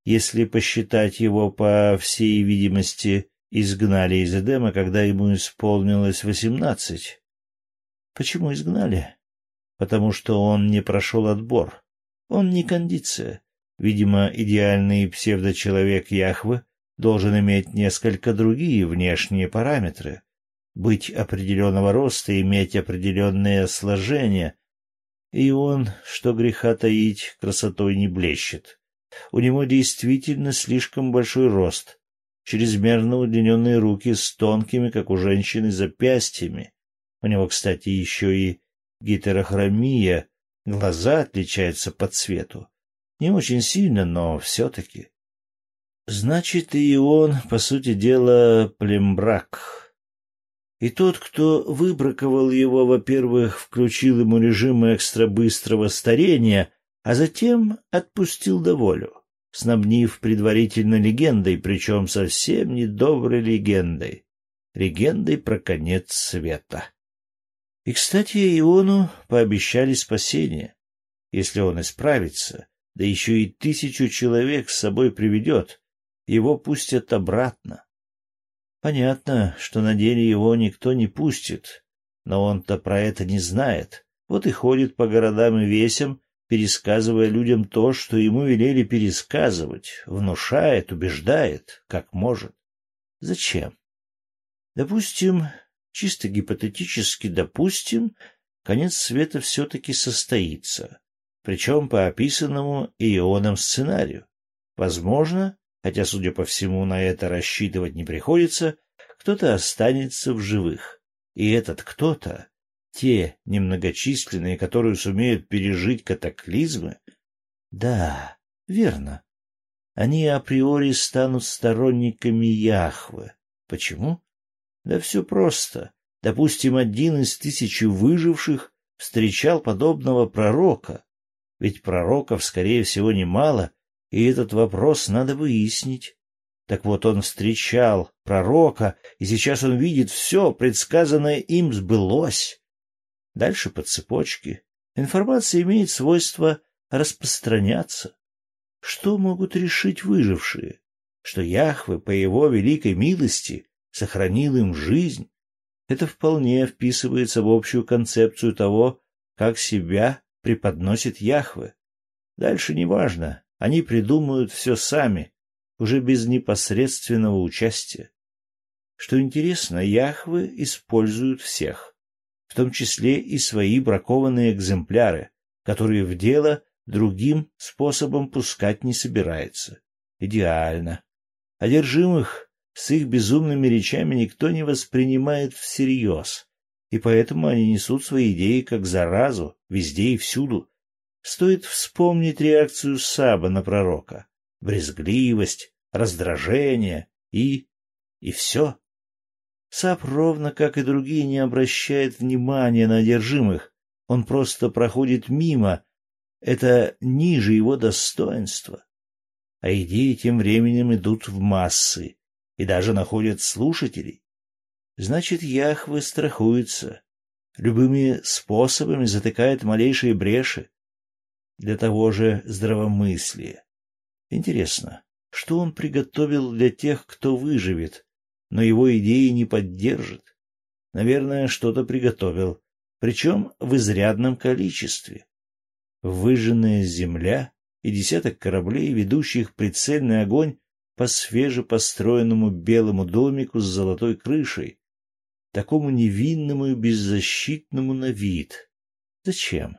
если посчитать его, по всей видимости, изгнали из Эдема, когда ему исполнилось восемнадцать. Почему изгнали? Потому что он не прошел отбор. Он не кондиция. Видимо, идеальный псевдочеловек Яхвы должен иметь несколько другие внешние параметры. Быть определенного роста, иметь определенное сложение. И он, что греха таить, красотой не блещет. У него действительно слишком большой рост, чрезмерно удлиненные руки с тонкими, как у женщины, запястьями. У него, кстати, еще и гетерохромия, глаза отличаются по цвету. Не очень сильно, но все-таки. Значит, и он, по сути дела, плембрак. И тот, кто выбраковал его, во-первых, включил ему режим экстра-быстрого старения, а затем отпустил до волю, снабнив предварительно легендой, причем совсем недоброй легендой, легендой про конец света. И, кстати, Иону пообещали спасение. Если он исправится, да еще и тысячу человек с собой приведет, его пустят обратно. Понятно, что на деле его никто не пустит, но он-то про это не знает, вот и ходит по городам и весям, пересказывая людям то, что ему велели пересказывать, внушает, убеждает, как может. Зачем? Допустим, чисто гипотетически допустим, конец света все-таки состоится, причем по описанному Ионом сценарию. Возможно, хотя, судя по всему, на это рассчитывать не приходится, кто-то останется в живых. И этот кто-то, те немногочисленные, которые сумеют пережить катаклизмы, да, верно, они априори станут сторонниками Яхвы. Почему? Да все просто. Допустим, один из тысячи выживших встречал подобного пророка. Ведь пророков, скорее всего, немало, и этот вопрос надо выяснить. Так вот, он встречал пророка, и сейчас он видит все, предсказанное им сбылось. Дальше по цепочке. Информация имеет свойство распространяться. Что могут решить выжившие? Что Яхве по его великой милости сохранил им жизнь. Это вполне вписывается в общую концепцию того, как себя преподносит Яхве. Дальше неважно, они придумают все сами, уже без непосредственного участия. Что интересно, Яхве используют всех, в том числе и свои бракованные экземпляры, которые в дело другим способом пускать не собирается. Идеально. Одержимых с их безумными речами никто не воспринимает всерьез, и поэтому они несут свои идеи как заразу везде и всюду. Стоит вспомнить реакцию Саба на пророка. Брезгливость, раздражение и... и все. Саб, ровно как и другие, не обращает внимания на одержимых. Он просто проходит мимо. Это ниже его достоинства. А идеи тем временем идут в массы и даже находят слушателей. Значит, Яхве страхуется, любыми способами затыкает малейшие бреши. Для того же здравомыслия. Интересно, что он приготовил для тех, кто выживет, но его идеи не поддержит? Наверное, что-то приготовил, причем в изрядном количестве. Выжженная земля и десяток кораблей, ведущих прицельный огонь по свежепостроенному белому домику с золотой крышей, такому невинному и беззащитному на вид. Зачем?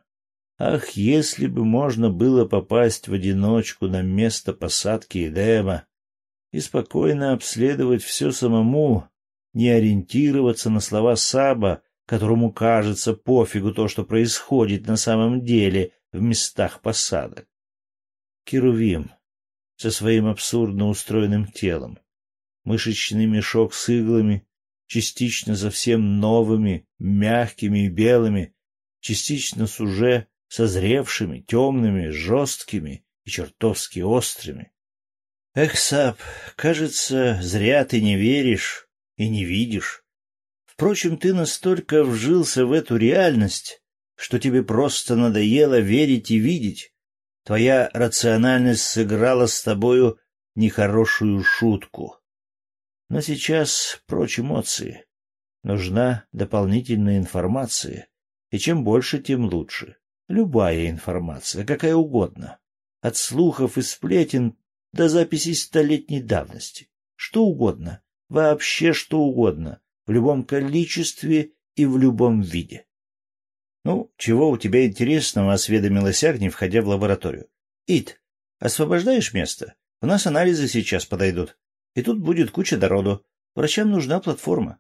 Ах, если бы можно было попасть в одиночку на место посадки Эдема и спокойно обследовать все самому, не ориентироваться на слова Саба, которому кажется пофигу то, что происходит на самом деле в местах посадок. Керувим, со своим абсурдно устроенным телом. Мышечный мешок с иглами, частично совсем новыми, мягкими и белыми, частично с уже созревшими, темными, жесткими и чертовски острыми. Эх, Сап, кажется, зря ты не веришь и не видишь. Впрочем, ты настолько вжился в эту реальность, что тебе просто надоело верить и видеть. Твоя рациональность сыграла с тобою нехорошую шутку. Но сейчас прочь эмоции. Нужна дополнительная информация, и чем больше, тем лучше. Любая информация, какая угодно. От слухов и сплетен до записей столетней давности. Что угодно, вообще что угодно, в любом количестве и в любом виде. «Ну, чего у тебя интересного?» — осведомилась Агни, входя в лабораторию. «Ит, освобождаешь место? У нас анализы сейчас подойдут. И тут будет куча народу. Врачам нужна платформа».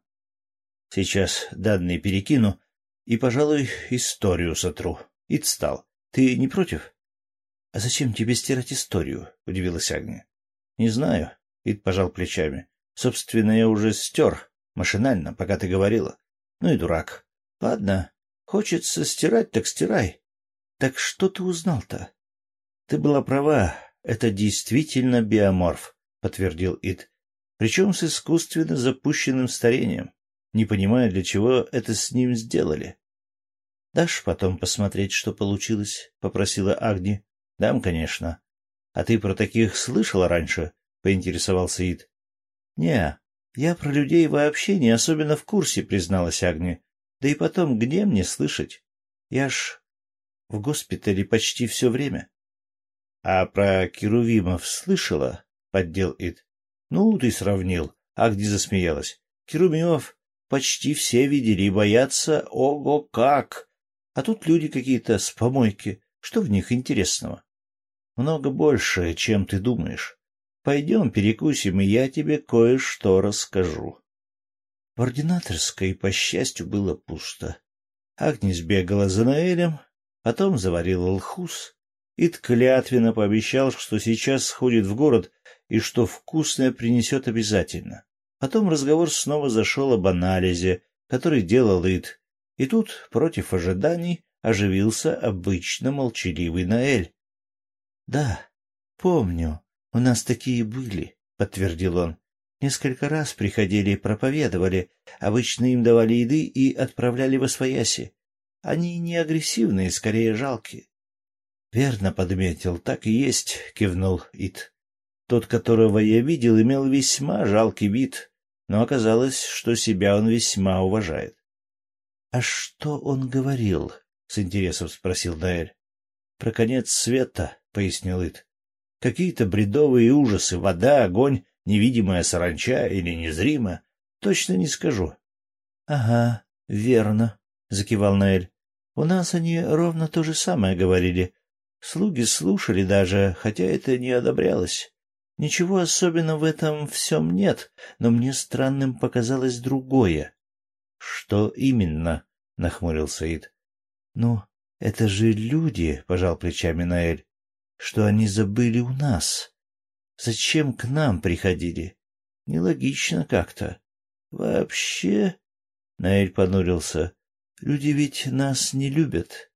«Сейчас данные перекину и, пожалуй, историю сотру». Ит встал. «Ты не против?» «А зачем тебе стирать историю?» — удивилась Агния. «Не знаю». Ит пожал плечами. «Собственно, я уже стер. Машинально, пока ты говорила. Ну и дурак. Ладно, Хочется стирать, так стирай. Так что ты узнал-то? Ты была права, это действительно биоморф, подтвердил Ид. Причем с искусственно запущенным старением. Не понимаю, для чего это с ним сделали. Дашь потом посмотреть, что получилось? — попросила Агни. — Дам, конечно. — А ты про таких слышала раньше? — поинтересовался Ид. — Не, я про людей вообще не особенно в курсе, — призналась Агни. — Да и потом, где мне слышать? Я ж в госпитале почти все время. — А про Керувимов слышала? — поддел Ид. — Ну, ты сравнил. Агни засмеялась. — Керувимов почти все видели и боятся, ого как! А тут люди какие-то с помойки. Что в них интересного? Много больше, чем ты думаешь. Пойдем перекусим, и я тебе кое-что расскажу. В ординаторской, по счастью, было пусто. Агнес бегала за Наэлем, потом заварила лхус. Ид клятвенно пообещал, что сейчас сходит в город и что вкусное принесет обязательно. Потом разговор снова зашел об анализе, который делал Ид, и тут, против ожиданий, оживился обычно молчаливый Наэль. — Да, помню, у нас такие были, — подтвердил он. Несколько раз приходили и проповедовали, обычно им давали еды и отправляли во свояси. Они не агрессивные, скорее жалкие. — Верно подметил, так и есть, — кивнул Ит. Тот, которого я видел, имел весьма жалкий вид, но оказалось, что себя он весьма уважает. — А что он говорил? — с интересом спросил Наэль. — Про конец света, — пояснил Ит. — Какие-то бредовые ужасы, вода, огонь, невидимая саранча или незримо. Точно не скажу. — Ага, верно, — закивал Наэль. — У нас они ровно то же самое говорили. Слуги слушали даже, хотя это не одобрялось. Ничего особенного в этом всем нет, но мне странным показалось другое. Что именно? — нахмурился Ид. — Ну, это же люди, — пожал плечами Наэль, — что они забыли у нас. Зачем к нам приходили? Нелогично как-то. Вообще... Наэль понурился. Люди ведь нас не любят.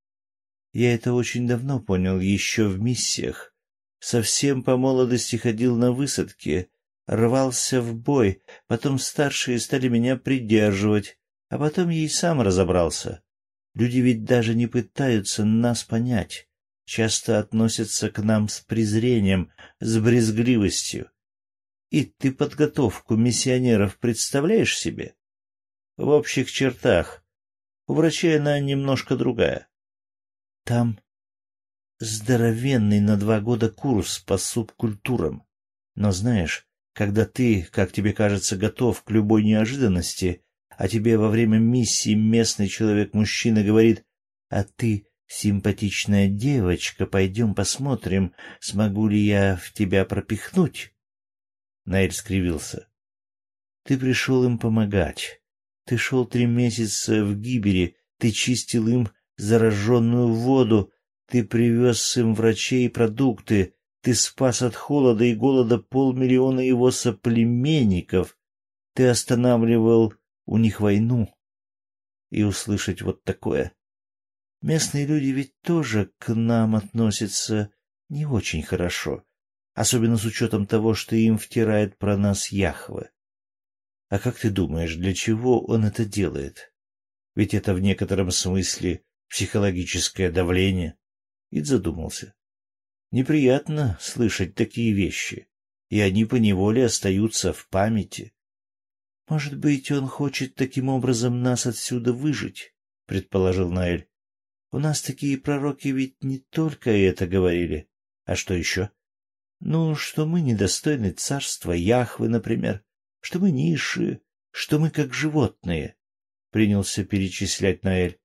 Я это очень давно понял, еще в миссиях. Совсем по молодости ходил на высадки, рвался в бой, потом старшие стали меня придерживать, а потом я и сам разобрался. Люди ведь даже не пытаются нас понять, часто относятся к нам с презрением, с брезгливостью. И ты подготовку миссионеров представляешь себе? В общих чертах. У врачей она немножко другая. Там здоровенный на два года курс по субкультурам. Но знаешь, когда ты, как тебе кажется, готов к любой неожиданности, а тебе во время миссии местный человек-мужчина говорит, а ты симпатичная девочка, пойдем посмотрим, смогу ли я в тебя пропихнуть. Наэль скривился. Ты пришел им помогать. Ты шел три месяца в гибели, ты чистил им зараженную воду, ты привез им врачей и продукты, ты спас от холода и голода полмиллиона его соплеменников, ты останавливал у них войну. И услышать вот такое. Местные люди ведь тоже к нам относятся не очень хорошо, особенно с учетом того, что им втирает про нас Яхве. А как ты думаешь, для чего он это делает? Ведь это в некотором смысле психологическое давление. Ид задумался. Неприятно слышать такие вещи, и они поневоле остаются в памяти. — Может быть, он хочет таким образом нас отсюда выжить, — предположил Наэль. — У нас такие пророки ведь не только это говорили. А что еще? Ну, что мы недостойны царства Яхвы, например, что мы низшие, что мы как животные, — принялся перечислять Наэль.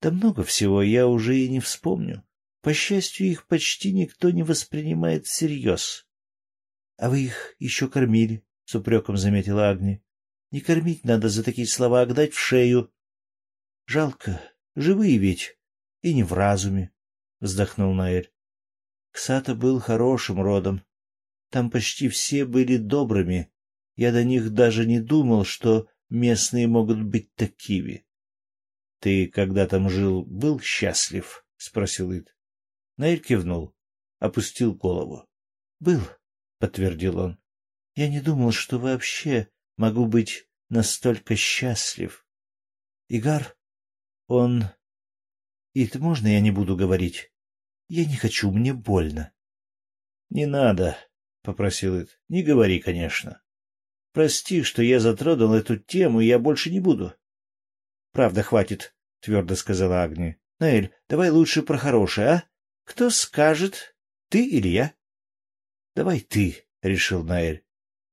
Да много всего я уже и не вспомню. По счастью, их почти никто не воспринимает всерьез. — А вы их еще кормили, — с упреком заметила Агни. Не кормить надо за такие слова, а гнать в шею. — Жалко, живые ведь, и не в разуме, — вздохнул Наэль. Ксата был хорошим родом. Там почти все были добрыми. Я до них даже не думал, что местные могут быть такими. — Ты, когда там жил, был счастлив? — спросил Ид. Наэль кивнул, опустил голову. — Был, — подтвердил он. — Я не думал, что вообще могу быть настолько счастлив. Игар, он... — Ит, можно я не буду говорить? Я не хочу, мне больно. — Не надо, — попросил Ит. — Не говори, конечно. Прости, что я затронул эту тему, и я больше не буду. — Правда, хватит, — твердо сказала Агния. — Наэль, давай лучше про хорошее, а? Кто скажет, ты или я? — Давай ты, — решил Наэль.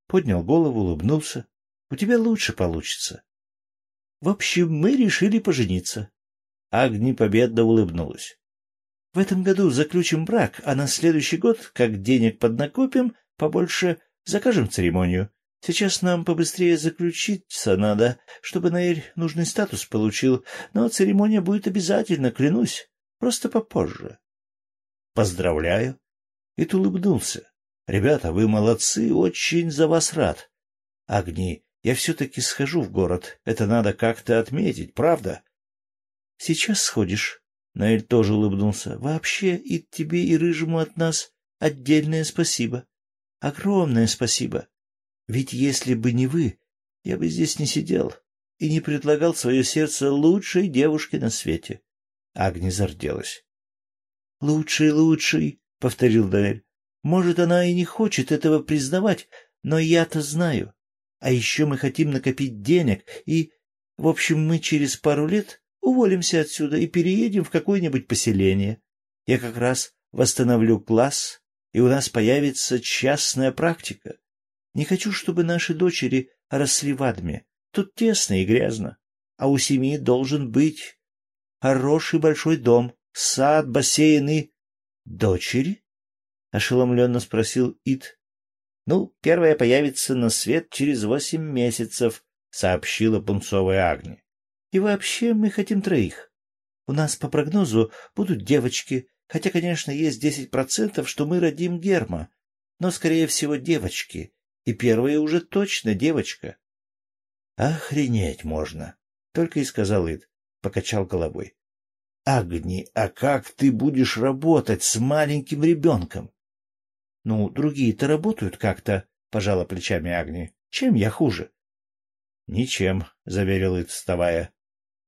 Поднял голову, улыбнулся. — У тебя лучше получится. В общем, мы решили пожениться. Агни победно улыбнулась. В этом году заключим брак, а на следующий год, как денег поднакопим, побольше закажем церемонию. Сейчас нам побыстрее заключиться надо, чтобы Наэль нужный статус получил, но церемония будет обязательно, клянусь, просто попозже. — Поздравляю. Ит улыбнулся. — Ребята, вы молодцы, очень за вас рад. Агни, я все-таки схожу в город, это надо как-то отметить, правда? — Сейчас сходишь. Наэль тоже улыбнулся. «Вообще и тебе, и Рыжему от нас отдельное спасибо. Огромное спасибо. Ведь если бы не вы, я бы здесь не сидел и не предлагал свое сердце лучшей девушке на свете». Агни зарделась. «Лучший, лучший», — повторил Наэль. «Может, она и не хочет этого признавать, но я-то знаю. А еще мы хотим накопить денег, и, в общем, мы через пару лет Уволимся отсюда и переедем в какое-нибудь поселение. Я как раз восстановлю класс, и у нас появится частная практика. Не хочу, чтобы наши дочери росли в Адме. Тут тесно и грязно. А у семьи должен быть хороший большой дом, сад, бассейн и... — Дочери? — ошеломленно спросил Ит. — Ну, первая появится на свет через восемь месяцев, — сообщила пунцовая Агни. И вообще мы хотим троих. У нас по прогнозу будут девочки, хотя, конечно, есть десять процентов, что мы родим Герма, но, скорее всего, девочки, и первая уже точно девочка. — Охренеть можно! — только и сказал Ид, покачал головой. — Агни, а как ты будешь работать с маленьким ребенком? — Ну, другие-то работают как-то, — пожала плечами Агни. — Чем я хуже? — Ничем, — заверил Ид, вставая.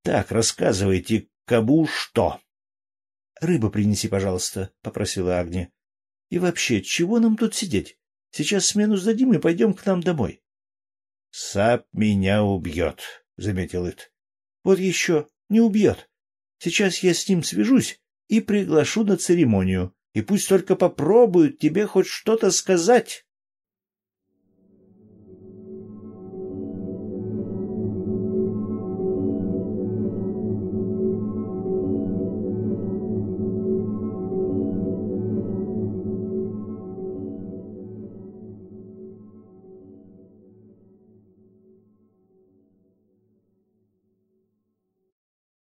Так, рассказывайте, кому что. — Рыбу принеси, пожалуйста, — попросила Агния. — И вообще, чего нам тут сидеть? Сейчас смену сдадим и пойдем к нам домой. — Сап меня убьет, — заметил Ит. — Вот еще, не убьет. Сейчас я с ним свяжусь и приглашу на церемонию, и пусть только попробуют тебе хоть что-то сказать.